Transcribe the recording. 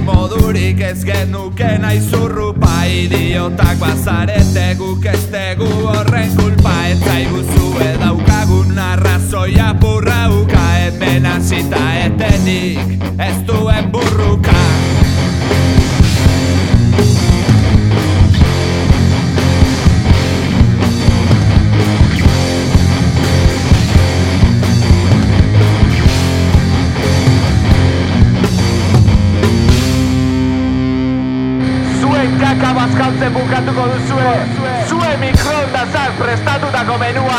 modurik ez genuke nahi zurrupa Idiotak bazarete guk ez tegu horren kulpa. Ez zaigu zue daukagun arrazoia burrauka Hemen hasita etenik ez duen burruka Kaka bazkaltzen bukatuko duzue Zuen mikroondazak prestatutako menua